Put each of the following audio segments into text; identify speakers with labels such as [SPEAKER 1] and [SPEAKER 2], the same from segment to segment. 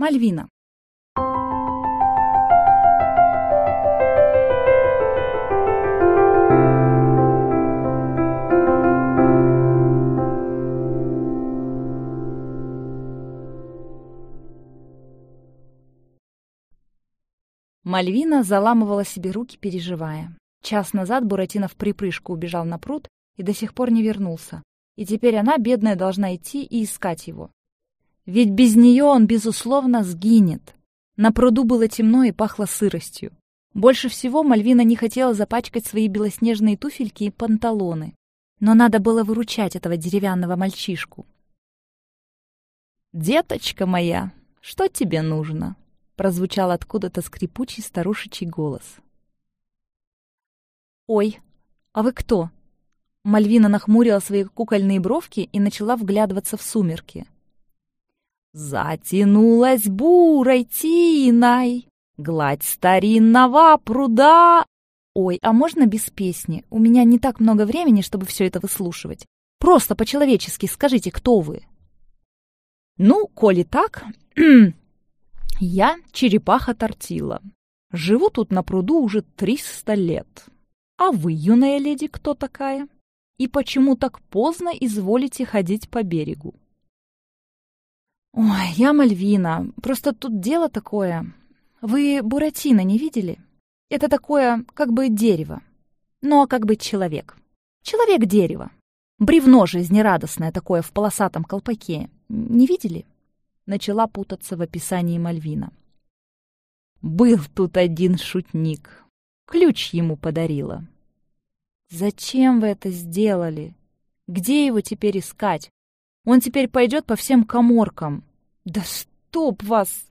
[SPEAKER 1] Мальвина. Мальвина заламывала себе руки, переживая. Час назад Буратино в припрыжку убежал на пруд и до сих пор не вернулся. И теперь она, бедная, должна идти и искать его. Ведь без нее он, безусловно, сгинет. На пруду было темно и пахло сыростью. Больше всего Мальвина не хотела запачкать свои белоснежные туфельки и панталоны. Но надо было выручать этого деревянного мальчишку. «Деточка моя, что тебе нужно?» прозвучал откуда-то скрипучий старушечий голос. «Ой, а вы кто?» Мальвина нахмурила свои кукольные бровки и начала вглядываться в сумерки. «Затянулась бурой тиной, гладь старинного пруда...» «Ой, а можно без песни? У меня не так много времени, чтобы все это выслушивать. Просто по-человечески скажите, кто вы?» «Ну, коли так, Я черепаха Тортила. Живу тут на пруду уже триста лет. А вы, юная леди, кто такая? И почему так поздно изволите ходить по берегу? Ой, я Мальвина. Просто тут дело такое. Вы Буратино не видели? Это такое, как бы дерево. Но как бы человек. Человек-дерево. Бревно жизнерадостное такое в полосатом колпаке. Не видели? начала путаться в описании Мальвина. «Был тут один шутник. Ключ ему подарила». «Зачем вы это сделали? Где его теперь искать? Он теперь пойдет по всем коморкам». «Да стоп вас!»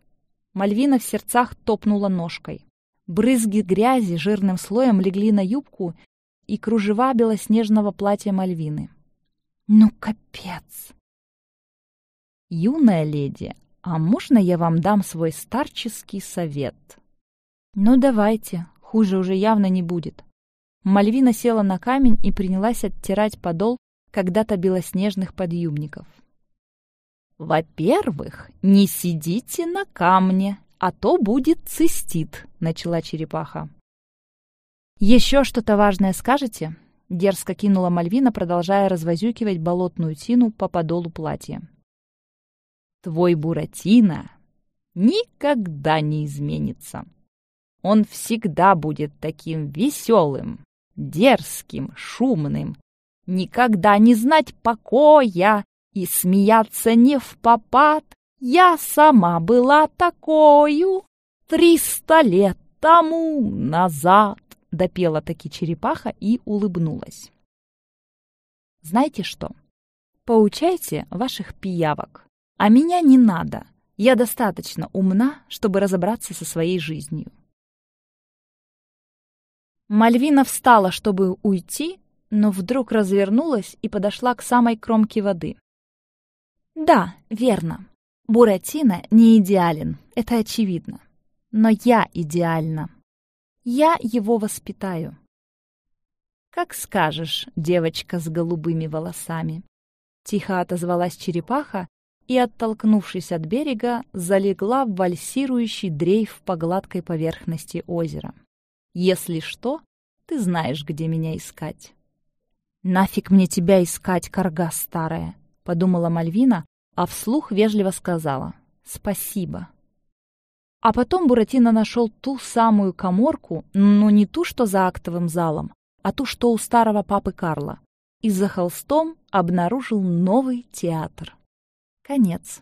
[SPEAKER 1] Мальвина в сердцах топнула ножкой. Брызги грязи жирным слоем легли на юбку и кружева белоснежного платья Мальвины. «Ну, капец!» «Юная леди, а можно я вам дам свой старческий совет?» «Ну, давайте, хуже уже явно не будет». Мальвина села на камень и принялась оттирать подол когда-то белоснежных подъюбников. «Во-первых, не сидите на камне, а то будет цистит», — начала черепаха. «Еще что-то важное скажете?» — дерзко кинула Мальвина, продолжая развозюкивать болотную тину по подолу платья. Твой Буратино никогда не изменится. Он всегда будет таким веселым, дерзким, шумным, никогда не знать покоя и смеяться не в попад. Я сама была такою триста лет тому назад, допела таки черепаха и улыбнулась. Знаете что? Поучайте ваших пиявок. А меня не надо. Я достаточно умна, чтобы разобраться со своей жизнью. Мальвина встала, чтобы уйти, но вдруг развернулась и подошла к самой кромке воды. Да, верно. Буратино не идеален, это очевидно. Но я идеальна. Я его воспитаю. Как скажешь, девочка с голубыми волосами. Тихо отозвалась черепаха и, оттолкнувшись от берега, залегла в вальсирующий дрейф по гладкой поверхности озера. «Если что, ты знаешь, где меня искать». «Нафиг мне тебя искать, корга старая!» — подумала Мальвина, а вслух вежливо сказала «Спасибо». А потом Буратино нашел ту самую коморку, но не ту, что за актовым залом, а ту, что у старого папы Карла, и за холстом обнаружил новый театр. Конец.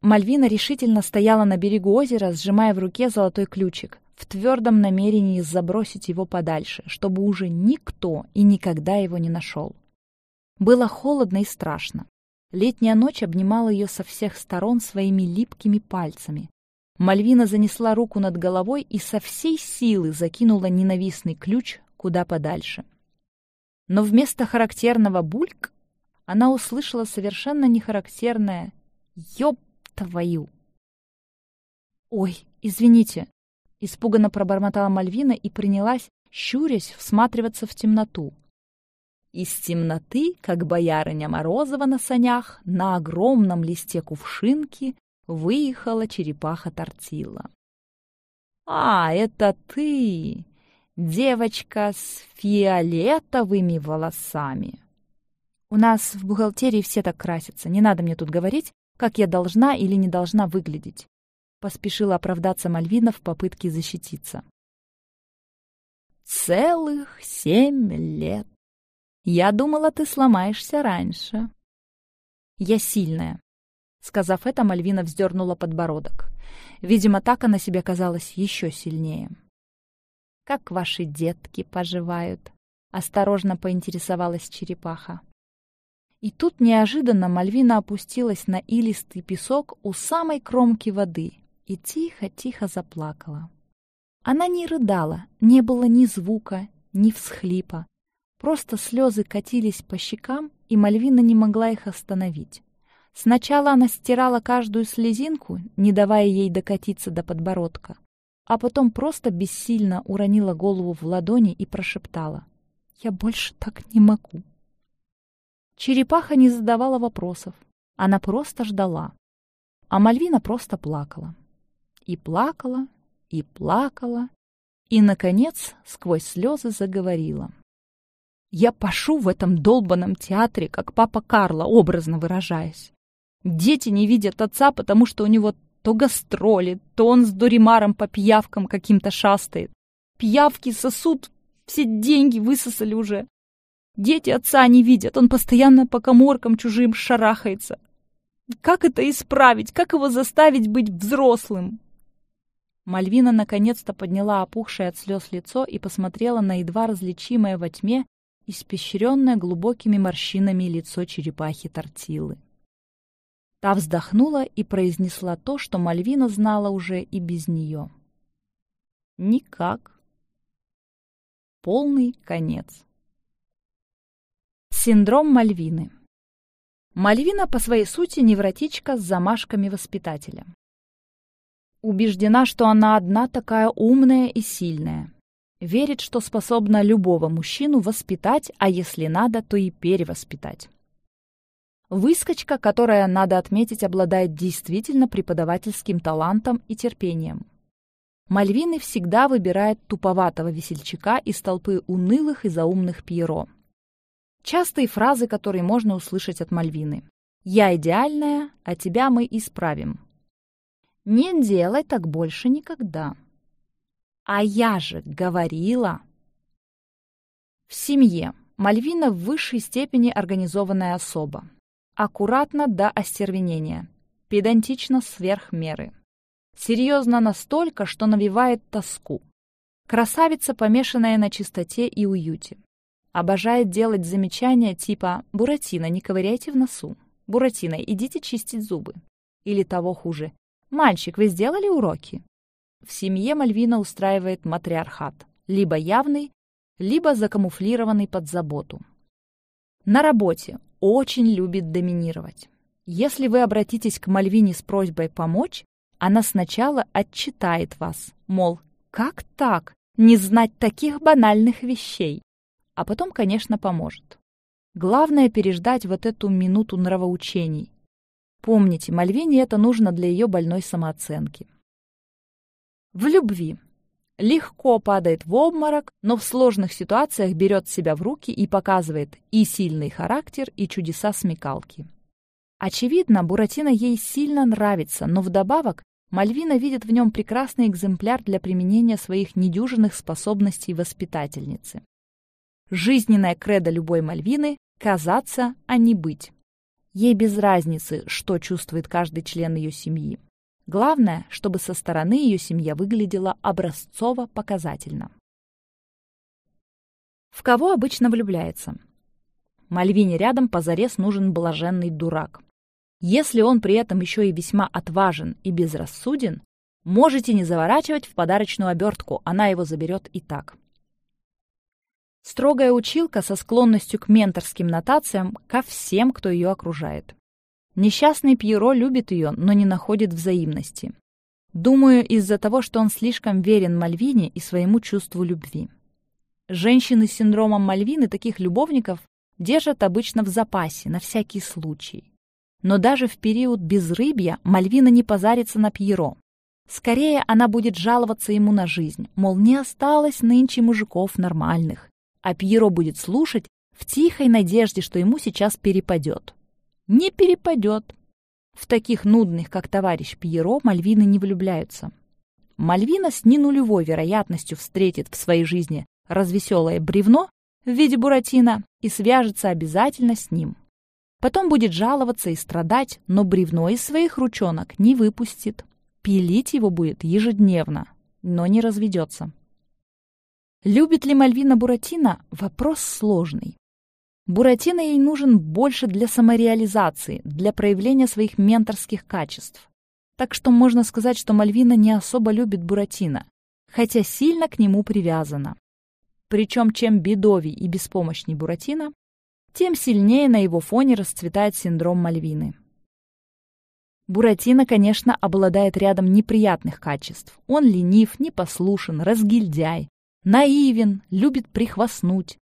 [SPEAKER 1] Мальвина решительно стояла на берегу озера, сжимая в руке золотой ключик, в твердом намерении забросить его подальше, чтобы уже никто и никогда его не нашел. Было холодно и страшно. Летняя ночь обнимала ее со всех сторон своими липкими пальцами. Мальвина занесла руку над головой и со всей силы закинула ненавистный ключ куда подальше. Но вместо характерного бульк она услышала совершенно нехарактерное «Ёб твою!». «Ой, извините!» — испуганно пробормотала Мальвина и принялась, щурясь, всматриваться в темноту. Из темноты, как боярыня Морозова на санях, на огромном листе кувшинки выехала черепаха Тортила. «А, это ты, девочка с фиолетовыми волосами!» «У нас в бухгалтерии все так красятся, не надо мне тут говорить, как я должна или не должна выглядеть», поспешила оправдаться Мальвина в попытке защититься. «Целых семь лет! Я думала, ты сломаешься раньше». «Я сильная», Сказав это, Мальвина вздернула подбородок. Видимо, так она себе казалась еще сильнее. «Как ваши детки поживают?» — осторожно поинтересовалась черепаха. И тут неожиданно Мальвина опустилась на илистый песок у самой кромки воды и тихо-тихо заплакала. Она не рыдала, не было ни звука, ни всхлипа. Просто слезы катились по щекам, и Мальвина не могла их остановить. Сначала она стирала каждую слезинку, не давая ей докатиться до подбородка, а потом просто бессильно уронила голову в ладони и прошептала «Я больше так не могу». Черепаха не задавала вопросов, она просто ждала, а Мальвина просто плакала. И плакала, и плакала, и, наконец, сквозь слезы заговорила. «Я пашу в этом долбанном театре, как папа Карло, образно выражаясь. Дети не видят отца, потому что у него то гастроли, то он с Доримаром по пиявкам каким-то шастает. Пиявки сосут, все деньги высосали уже. Дети отца не видят, он постоянно по коморкам чужим шарахается. Как это исправить? Как его заставить быть взрослым? Мальвина наконец-то подняла опухшее от слез лицо и посмотрела на едва различимое во тьме, испещренное глубокими морщинами лицо черепахи Тортилы. Та вздохнула и произнесла то, что Мальвина знала уже и без нее. Никак. Полный конец. Синдром Мальвины. Мальвина по своей сути невротичка с замашками воспитателя. Убеждена, что она одна такая умная и сильная. Верит, что способна любого мужчину воспитать, а если надо, то и перевоспитать. Выскочка, которая, надо отметить, обладает действительно преподавательским талантом и терпением. Мальвины всегда выбирает туповатого весельчака из толпы унылых и заумных Пьеро. Частые фразы, которые можно услышать от Мальвины. «Я идеальная, а тебя мы исправим». «Не делай так больше никогда». «А я же говорила». В семье Мальвина в высшей степени организованная особа. Аккуратно до остервенения. Педантично сверх меры. Серьезно настолько, что навевает тоску. Красавица, помешанная на чистоте и уюте. Обожает делать замечания типа «Буратино, не ковыряйте в носу», «Буратино, идите чистить зубы». Или того хуже «Мальчик, вы сделали уроки?» В семье Мальвина устраивает матриархат, либо явный, либо закамуфлированный под заботу. На работе очень любит доминировать. Если вы обратитесь к Мальвине с просьбой помочь, она сначала отчитает вас, мол, как так, не знать таких банальных вещей, а потом, конечно, поможет. Главное переждать вот эту минуту нравоучений. Помните, Мальвине это нужно для ее больной самооценки. В любви легко падает в обморок, но в сложных ситуациях берет себя в руки и показывает и сильный характер, и чудеса смекалки. Очевидно, Буратино ей сильно нравится, но вдобавок Мальвина видит в нем прекрасный экземпляр для применения своих недюжинных способностей воспитательницы. Жизненная кредо любой Мальвины – казаться, а не быть. Ей без разницы, что чувствует каждый член ее семьи. Главное, чтобы со стороны ее семья выглядела образцово-показательно. В кого обычно влюбляется? Мальвине рядом позарез нужен блаженный дурак. Если он при этом еще и весьма отважен и безрассуден, можете не заворачивать в подарочную обертку, она его заберет и так. Строгая училка со склонностью к менторским нотациям ко всем, кто ее окружает. Несчастный Пьеро любит ее, но не находит взаимности. Думаю, из-за того, что он слишком верен Мальвине и своему чувству любви. Женщины с синдромом Мальвины таких любовников держат обычно в запасе, на всякий случай. Но даже в период безрыбья Мальвина не позарится на Пьеро. Скорее, она будет жаловаться ему на жизнь, мол, не осталось нынче мужиков нормальных. А Пьеро будет слушать в тихой надежде, что ему сейчас перепадет. Не перепадет. В таких нудных, как товарищ Пьеро, Мальвины не влюбляются. Мальвина с ненулевой вероятностью встретит в своей жизни развеселое бревно в виде Буратино и свяжется обязательно с ним. Потом будет жаловаться и страдать, но бревно из своих ручонок не выпустит. Пилить его будет ежедневно, но не разведется. Любит ли Мальвина Буратино? Вопрос сложный. Буратино ей нужен больше для самореализации, для проявления своих менторских качеств. Так что можно сказать, что Мальвина не особо любит Буратино, хотя сильно к нему привязана. Причем чем бедовий и беспомощней Буратино, тем сильнее на его фоне расцветает синдром Мальвины. Буратино, конечно, обладает рядом неприятных качеств. Он ленив, непослушен, разгильдяй, наивен, любит прихвастнуть.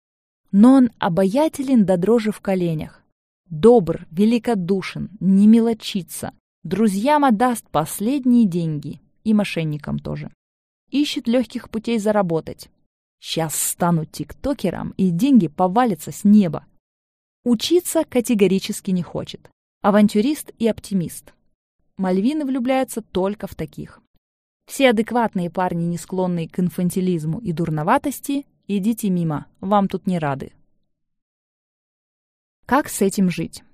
[SPEAKER 1] Но он обаятелен до дрожи в коленях. Добр, великодушен, не мелочится. Друзьям отдаст последние деньги. И мошенникам тоже. Ищет легких путей заработать. Сейчас стану тиктокером, и деньги повалятся с неба. Учиться категорически не хочет. Авантюрист и оптимист. Мальвины влюбляются только в таких. Все адекватные парни, не склонные к инфантилизму и дурноватости, идите мимо, вам тут не рады. Как с этим жить?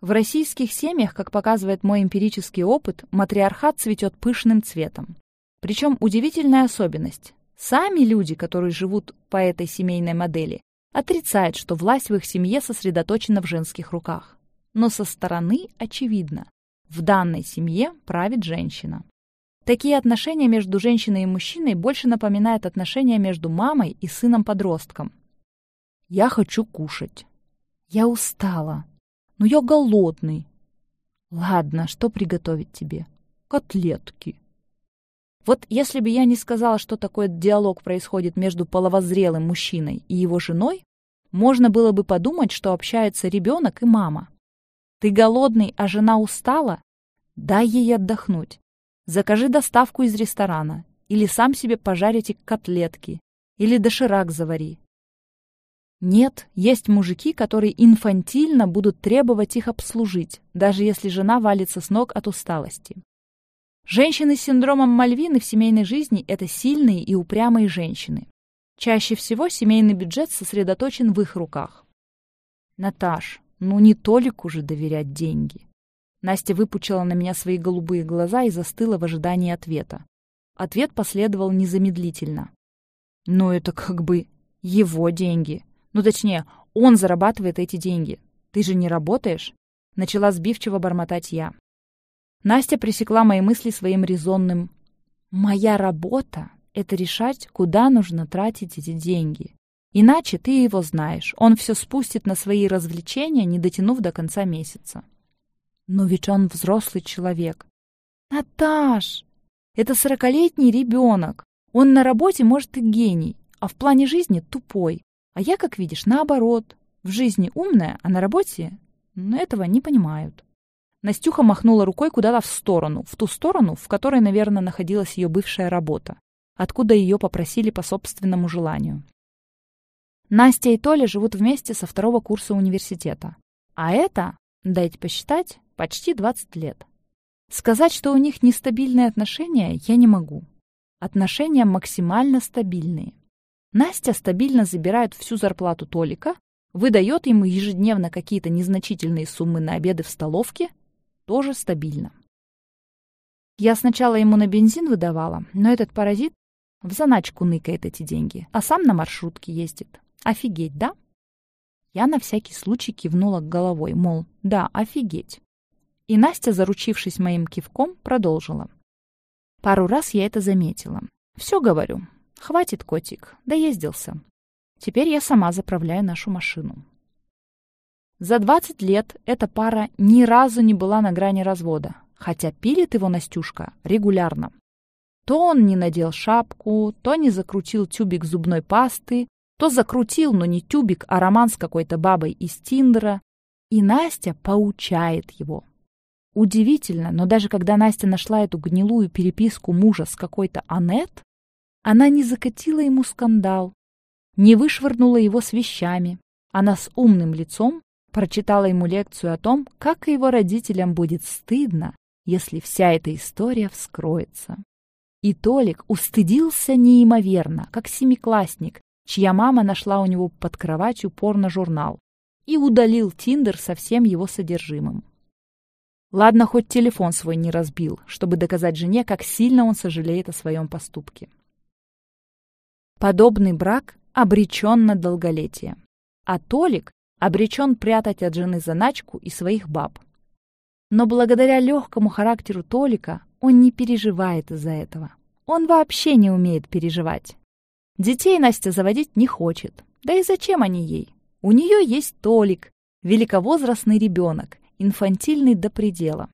[SPEAKER 1] В российских семьях, как показывает мой эмпирический опыт, матриархат цветет пышным цветом. Причем удивительная особенность. Сами люди, которые живут по этой семейной модели, отрицают, что власть в их семье сосредоточена в женских руках. Но со стороны очевидно. В данной семье правит женщина. Такие отношения между женщиной и мужчиной больше напоминают отношения между мамой и сыном-подростком. «Я хочу кушать». «Я устала». «Ну, я голодный». «Ладно, что приготовить тебе?» «Котлетки». Вот если бы я не сказала, что такой диалог происходит между половозрелым мужчиной и его женой, можно было бы подумать, что общаются ребенок и мама. Ты голодный, а жена устала? Дай ей отдохнуть. Закажи доставку из ресторана. Или сам себе пожарь эти котлетки. Или доширак завари. Нет, есть мужики, которые инфантильно будут требовать их обслужить, даже если жена валится с ног от усталости. Женщины с синдромом Мальвины в семейной жизни – это сильные и упрямые женщины. Чаще всего семейный бюджет сосредоточен в их руках. Наташ, ну не Толику же доверять деньги. Настя выпучила на меня свои голубые глаза и застыла в ожидании ответа. Ответ последовал незамедлительно. Ну это как бы его деньги. Ну точнее, он зарабатывает эти деньги. Ты же не работаешь? Начала сбивчиво бормотать я. Настя пресекла мои мысли своим резонным «Моя работа — это решать, куда нужно тратить эти деньги. Иначе ты его знаешь, он все спустит на свои развлечения, не дотянув до конца месяца». «Но ведь он взрослый человек». «Наташ, это сорокалетний ребенок. Он на работе, может, и гений, а в плане жизни тупой. А я, как видишь, наоборот. В жизни умная, а на работе но этого не понимают». Настюха махнула рукой куда-то в сторону, в ту сторону, в которой, наверное, находилась ее бывшая работа, откуда ее попросили по собственному желанию. Настя и Толя живут вместе со второго курса университета. А это, дайте посчитать, почти 20 лет. Сказать, что у них нестабильные отношения, я не могу. Отношения максимально стабильные. Настя стабильно забирает всю зарплату Толика, выдает ему ежедневно какие-то незначительные суммы на обеды в столовке тоже стабильно. Я сначала ему на бензин выдавала, но этот паразит в заначку ныкает эти деньги, а сам на маршрутке ездит. Офигеть, да? Я на всякий случай кивнула головой, мол, да, офигеть. И Настя, заручившись моим кивком, продолжила. Пару раз я это заметила. Все говорю. Хватит, котик, доездился. Теперь я сама заправляю нашу машину. За 20 лет эта пара ни разу не была на грани развода, хотя пилит его Настюшка регулярно. То он не надел шапку, то не закрутил тюбик зубной пасты, то закрутил, но не тюбик, а роман с какой-то бабой из Тиндера. и Настя поучает его. Удивительно, но даже когда Настя нашла эту гнилую переписку мужа с какой-то Анет, она не закатила ему скандал, не вышвырнула его с вещами. Она с умным лицом прочитала ему лекцию о том, как его родителям будет стыдно, если вся эта история вскроется. И Толик устыдился неимоверно, как семиклассник, чья мама нашла у него под кроватью порно-журнал и удалил Тиндер со всем его содержимым. Ладно, хоть телефон свой не разбил, чтобы доказать жене, как сильно он сожалеет о своем поступке. Подобный брак обречен на долголетие, а Толик обречен прятать от жены заначку и своих баб. Но благодаря легкому характеру Толика он не переживает из-за этого. Он вообще не умеет переживать. Детей Настя заводить не хочет. Да и зачем они ей? У нее есть Толик, великовозрастный ребенок, инфантильный до предела.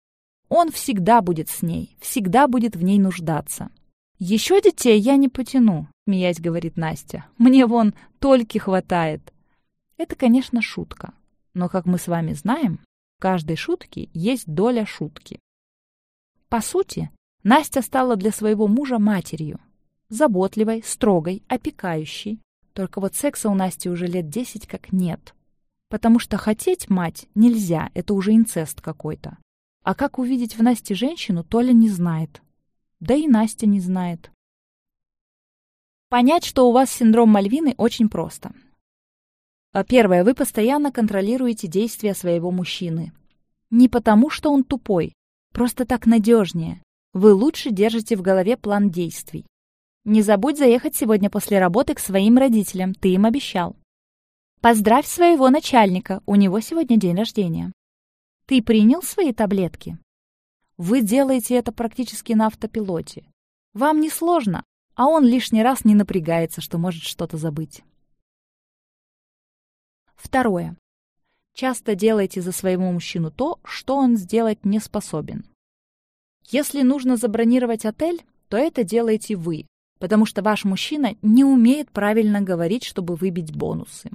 [SPEAKER 1] Он всегда будет с ней, всегда будет в ней нуждаться. «Еще детей я не потяну», — смеясь говорит Настя. «Мне вон только хватает». Это, конечно, шутка. Но, как мы с вами знаем, в каждой шутке есть доля шутки. По сути, Настя стала для своего мужа матерью. Заботливой, строгой, опекающей. Только вот секса у Насти уже лет десять как нет. Потому что хотеть мать нельзя, это уже инцест какой-то. А как увидеть в Насте женщину, Толя не знает. Да и Настя не знает. Понять, что у вас синдром Мальвины, очень просто. А первое, вы постоянно контролируете действия своего мужчины. Не потому, что он тупой, просто так надежнее. Вы лучше держите в голове план действий. Не забудь заехать сегодня после работы к своим родителям, ты им обещал. Поздравь своего начальника, у него сегодня день рождения. Ты принял свои таблетки? Вы делаете это практически на автопилоте. Вам не сложно, а он лишний раз не напрягается, что может что-то забыть. Второе. Часто делайте за своего мужчину то, что он сделать не способен. Если нужно забронировать отель, то это делаете вы, потому что ваш мужчина не умеет правильно говорить, чтобы выбить бонусы.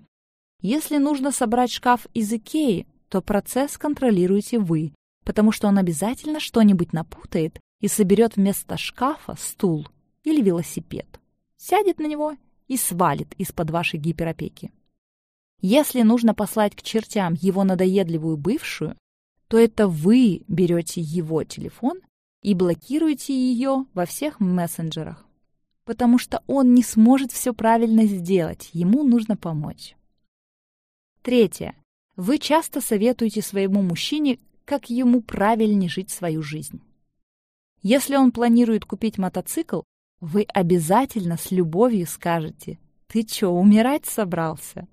[SPEAKER 1] Если нужно собрать шкаф из Икеи, то процесс контролируете вы, потому что он обязательно что-нибудь напутает и соберет вместо шкафа стул или велосипед, сядет на него и свалит из-под вашей гиперопеки. Если нужно послать к чертям его надоедливую бывшую, то это вы берете его телефон и блокируете ее во всех мессенджерах, потому что он не сможет все правильно сделать, ему нужно помочь. Третье. Вы часто советуете своему мужчине, как ему правильнее жить свою жизнь. Если он планирует купить мотоцикл, вы обязательно с любовью скажете «Ты чё, умирать собрался?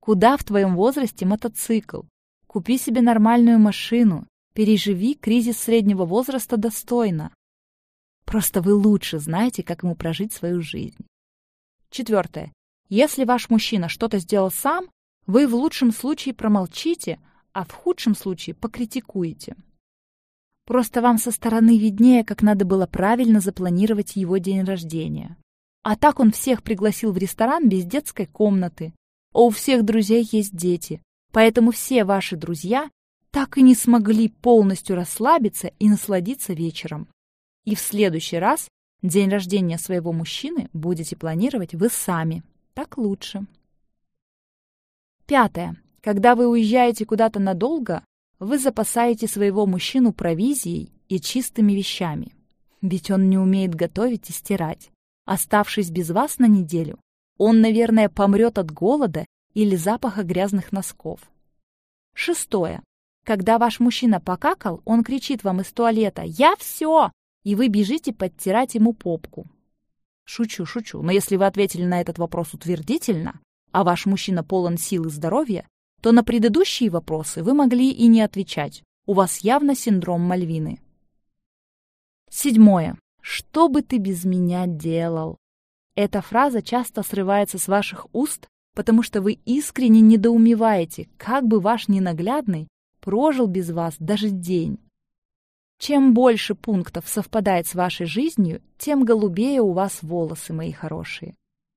[SPEAKER 1] Куда в твоем возрасте мотоцикл? Купи себе нормальную машину, переживи кризис среднего возраста достойно. Просто вы лучше знаете, как ему прожить свою жизнь. Четвертое. Если ваш мужчина что-то сделал сам, вы в лучшем случае промолчите, а в худшем случае покритикуете. Просто вам со стороны виднее, как надо было правильно запланировать его день рождения. А так он всех пригласил в ресторан без детской комнаты. А у всех друзей есть дети, поэтому все ваши друзья так и не смогли полностью расслабиться и насладиться вечером. И в следующий раз день рождения своего мужчины будете планировать вы сами. Так лучше. Пятое. Когда вы уезжаете куда-то надолго, вы запасаете своего мужчину провизией и чистыми вещами. Ведь он не умеет готовить и стирать. Оставшись без вас на неделю, он, наверное, помрет от голода или запаха грязных носков. Шестое. Когда ваш мужчина покакал, он кричит вам из туалета «Я все!» и вы бежите подтирать ему попку. Шучу, шучу, но если вы ответили на этот вопрос утвердительно, а ваш мужчина полон сил и здоровья, то на предыдущие вопросы вы могли и не отвечать. У вас явно синдром Мальвины. Седьмое. Что бы ты без меня делал? Эта фраза часто срывается с ваших уст, потому что вы искренне недоумеваете, как бы ваш ненаглядный прожил без вас даже день. Чем больше пунктов совпадает с вашей жизнью, тем голубее у вас волосы, мои хорошие.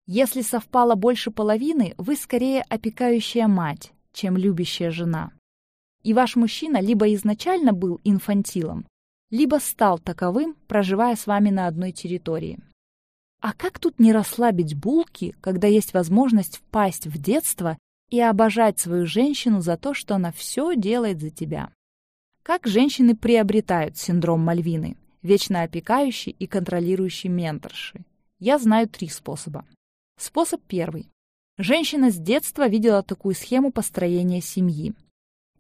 [SPEAKER 1] Если совпало больше половины, вы скорее опекающая мать, чем любящая жена. и ваш мужчина либо изначально был инфантилом, либо стал таковым, проживая с вами на одной территории. А как тут не расслабить булки, когда есть возможность впасть в детство и обожать свою женщину за то, что она все делает за тебя? Как женщины приобретают синдром Мальвины, вечно опекающий и контролирующий менторши? Я знаю три способа. Способ первый. Женщина с детства видела такую схему построения семьи.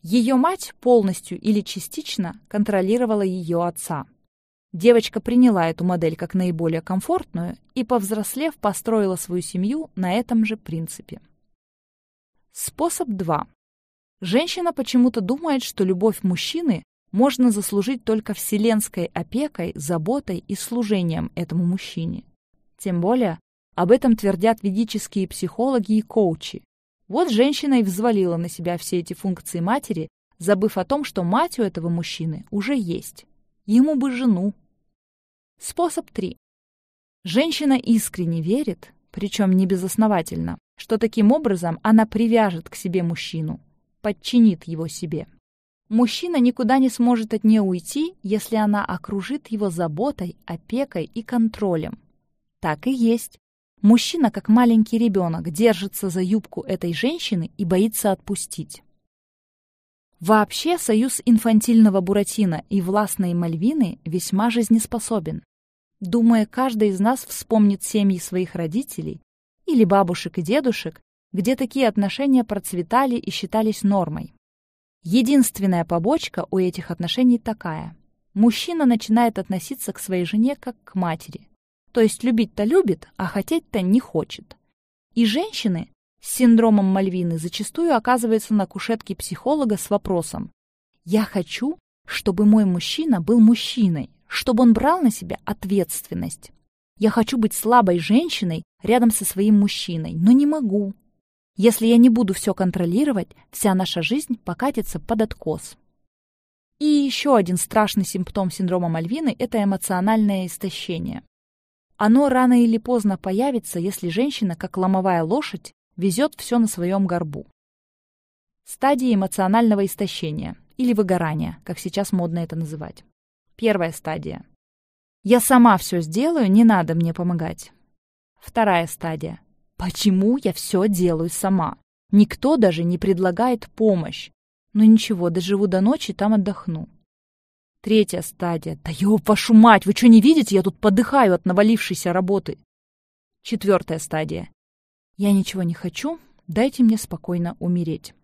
[SPEAKER 1] Ее мать полностью или частично контролировала ее отца. Девочка приняла эту модель как наиболее комфортную и, повзрослев, построила свою семью на этом же принципе. Способ 2. Женщина почему-то думает, что любовь мужчины можно заслужить только вселенской опекой, заботой и служением этому мужчине. Тем более, об этом твердят ведические психологи и коучи. Вот женщина и взвалила на себя все эти функции матери, забыв о том, что мать у этого мужчины уже есть. Ему бы жену. Способ 3. Женщина искренне верит, причем не безосновательно, что таким образом она привяжет к себе мужчину, подчинит его себе. Мужчина никуда не сможет от нее уйти, если она окружит его заботой, опекой и контролем. Так и есть. Мужчина, как маленький ребенок, держится за юбку этой женщины и боится отпустить. Вообще, союз инфантильного Буратино и властной Мальвины весьма жизнеспособен. Думаю, каждый из нас вспомнит семьи своих родителей или бабушек и дедушек, где такие отношения процветали и считались нормой. Единственная побочка у этих отношений такая. Мужчина начинает относиться к своей жене как к матери. То есть любить-то любит, а хотеть-то не хочет. И женщины с синдромом Мальвины зачастую оказываются на кушетке психолога с вопросом «Я хочу, чтобы мой мужчина был мужчиной, чтобы он брал на себя ответственность. Я хочу быть слабой женщиной рядом со своим мужчиной, но не могу. Если я не буду все контролировать, вся наша жизнь покатится под откос. И еще один страшный симптом синдрома Мальвины – это эмоциональное истощение. Оно рано или поздно появится, если женщина, как ломовая лошадь, везет все на своем горбу. Стадии эмоционального истощения или выгорания, как сейчас модно это называть. Первая стадия. Я сама все сделаю, не надо мне помогать. Вторая стадия. Почему я все делаю сама? Никто даже не предлагает помощь. Но ничего, доживу до ночи, там отдохну. Третья стадия. Да ёб вашу мать, вы что не видите? Я тут подыхаю от навалившейся работы. Четвертая стадия. Я ничего не хочу, дайте мне спокойно умереть.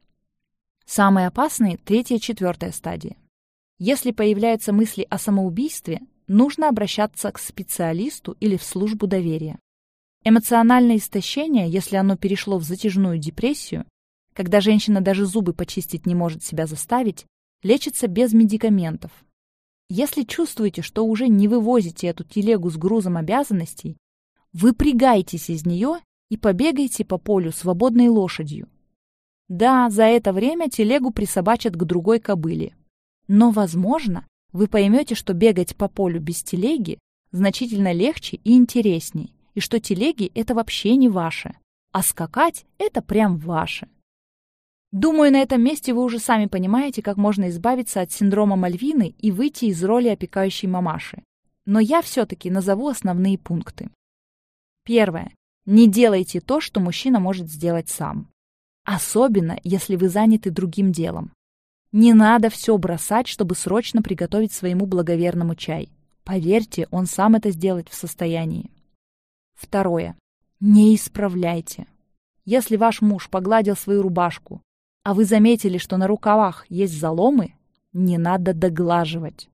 [SPEAKER 1] Самые опасные – третья и четвертая стадии. Если появляются мысли о самоубийстве, нужно обращаться к специалисту или в службу доверия. Эмоциональное истощение, если оно перешло в затяжную депрессию, когда женщина даже зубы почистить не может себя заставить, лечится без медикаментов. Если чувствуете, что уже не вывозите эту телегу с грузом обязанностей, выпрягайтесь из нее и побегайте по полю свободной лошадью. Да, за это время телегу присобачат к другой кобыле. Но, возможно, вы поймете, что бегать по полю без телеги значительно легче и интересней, и что телеги — это вообще не ваше, а скакать — это прям ваше. Думаю, на этом месте вы уже сами понимаете, как можно избавиться от синдрома Мальвины и выйти из роли опекающей мамаши. Но я все-таки назову основные пункты. Первое. Не делайте то, что мужчина может сделать сам. Особенно, если вы заняты другим делом. Не надо все бросать, чтобы срочно приготовить своему благоверному чай. Поверьте, он сам это сделать в состоянии. Второе. Не исправляйте. Если ваш муж погладил свою рубашку, а вы заметили, что на рукавах есть заломы, не надо доглаживать.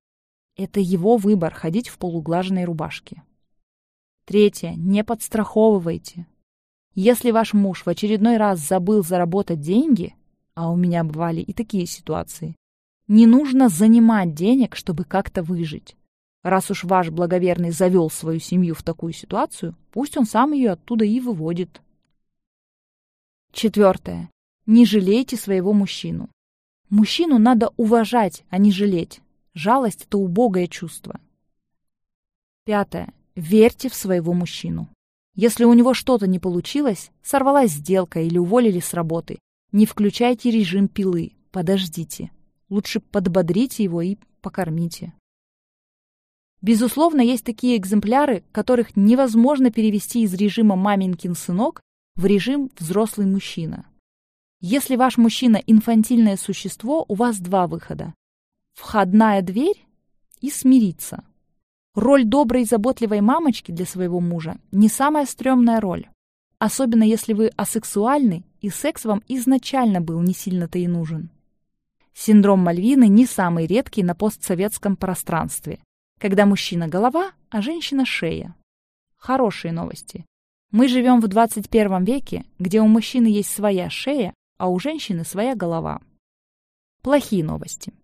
[SPEAKER 1] Это его выбор ходить в полуглаженной рубашке. Третье. Не подстраховывайте. Если ваш муж в очередной раз забыл заработать деньги, а у меня бывали и такие ситуации, не нужно занимать денег, чтобы как-то выжить. Раз уж ваш благоверный завел свою семью в такую ситуацию, пусть он сам ее оттуда и выводит. Четвертое. Не жалейте своего мужчину. Мужчину надо уважать, а не жалеть. Жалость — это убогое чувство. Пятое. Верьте в своего мужчину. Если у него что-то не получилось, сорвалась сделка или уволили с работы, не включайте режим пилы, подождите. Лучше подбодрите его и покормите. Безусловно, есть такие экземпляры, которых невозможно перевести из режима «маменькин сынок» в режим «взрослый мужчина». Если ваш мужчина инфантильное существо, у вас два выхода. Входная дверь и смириться. Роль доброй и заботливой мамочки для своего мужа не самая стрёмная роль. Особенно если вы асексуальны и секс вам изначально был не сильно-то и нужен. Синдром Мальвины не самый редкий на постсоветском пространстве, когда мужчина – голова, а женщина – шея. Хорошие новости. Мы живем в 21 веке, где у мужчины есть своя шея, а у женщины своя голова. Плохие новости.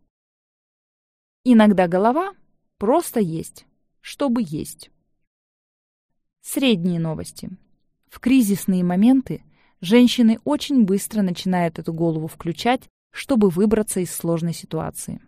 [SPEAKER 1] Иногда голова просто есть, чтобы есть. Средние новости. В кризисные моменты женщины очень быстро начинают эту голову включать, чтобы выбраться из сложной ситуации.